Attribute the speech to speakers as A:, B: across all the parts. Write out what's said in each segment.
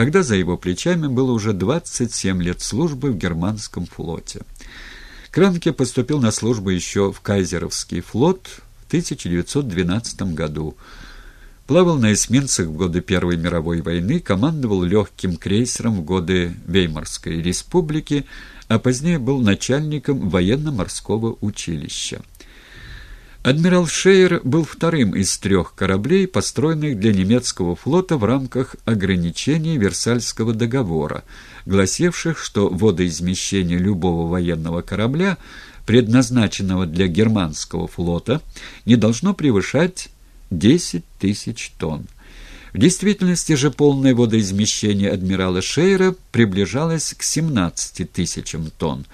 A: когда за его плечами было уже 27 лет службы в германском флоте. Кранке поступил на службу еще в Кайзеровский флот в 1912 году. Плавал на эсминцах в годы Первой мировой войны, командовал легким крейсером в годы Веймарской республики, а позднее был начальником военно-морского училища. Адмирал Шейер был вторым из трех кораблей, построенных для немецкого флота в рамках ограничений Версальского договора, гласивших, что водоизмещение любого военного корабля, предназначенного для германского флота, не должно превышать 10 тысяч тонн. В действительности же полное водоизмещение адмирала Шейера приближалось к 17 тысячам тонн,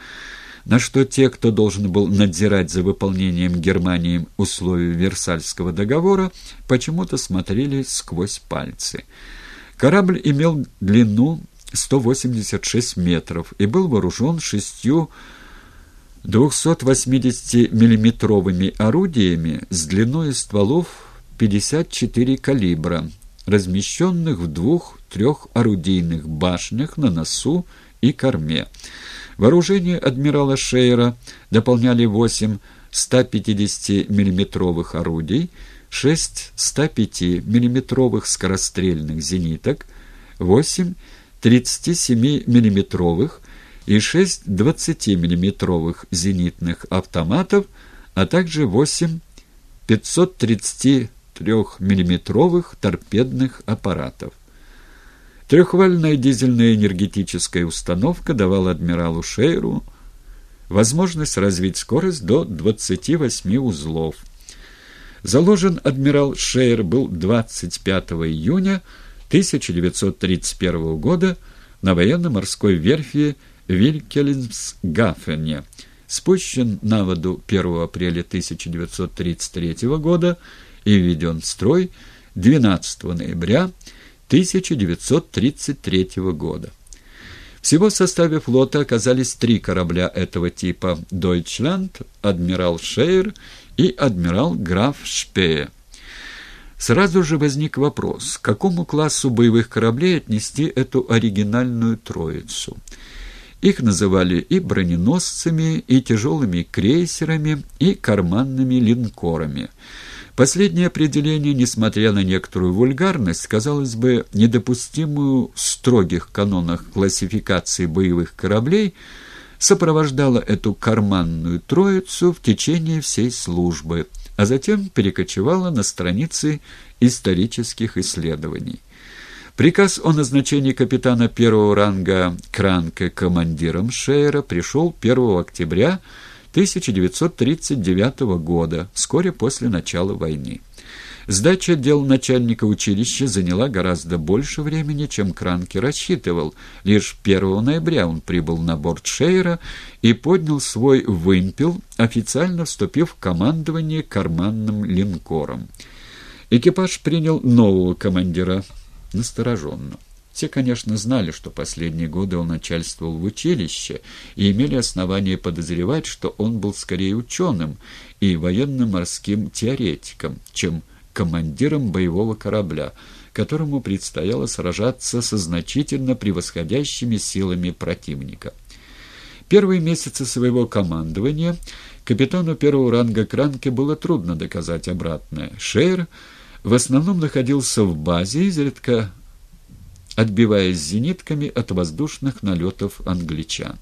A: на что те, кто должен был надзирать за выполнением Германией условий Версальского договора, почему-то смотрели сквозь пальцы. Корабль имел длину 186 метров и был вооружен шестью 280-миллиметровыми орудиями с длиной стволов 54 калибра, размещенных в двух-трех орудийных башнях на носу и корме. Вооружение адмирала Шейера дополняли 8 150 миллиметровых орудий, 6 105 миллиметровых скорострельных зениток, 8 37 миллиметровых и 6 20 миллиметровых зенитных автоматов, а также 8 533-миллиметровых торпедных аппаратов. Трехвальная дизельная энергетическая установка давала адмиралу Шейру возможность развить скорость до 28 узлов. Заложен адмирал Шейр был 25 июня 1931 года на военно-морской верфи Вилькельмсгафене, спущен на воду 1 апреля 1933 года и введен в строй 12 ноября 1933 года. Всего в составе флота оказались три корабля этого типа «Дойчланд», «Адмирал Шейер» и «Адмирал Граф Шпее». Сразу же возник вопрос, к какому классу боевых кораблей отнести эту оригинальную троицу. Их называли и броненосцами, и тяжелыми крейсерами, и карманными линкорами – Последнее определение, несмотря на некоторую вульгарность, казалось бы, недопустимую в строгих канонах классификации боевых кораблей, сопровождало эту карманную троицу в течение всей службы, а затем перекочевало на страницы исторических исследований. Приказ о назначении капитана первого ранга Кранка командиром Шейера пришел 1 октября 1939 года, вскоре после начала войны. Сдача дел начальника училища заняла гораздо больше времени, чем Кранке рассчитывал. Лишь 1 ноября он прибыл на борт Шейера и поднял свой вымпел, официально вступив в командование карманным линкором. Экипаж принял нового командира настороженно. Все, конечно, знали, что последние годы он начальствовал в училище и имели основания подозревать, что он был скорее ученым и военно-морским теоретиком, чем командиром боевого корабля, которому предстояло сражаться со значительно превосходящими силами противника. Первые месяцы своего командования капитану первого ранга Кранке было трудно доказать обратное. Шейр в основном находился в базе, изредка отбиваясь зенитками от воздушных налетов англичан.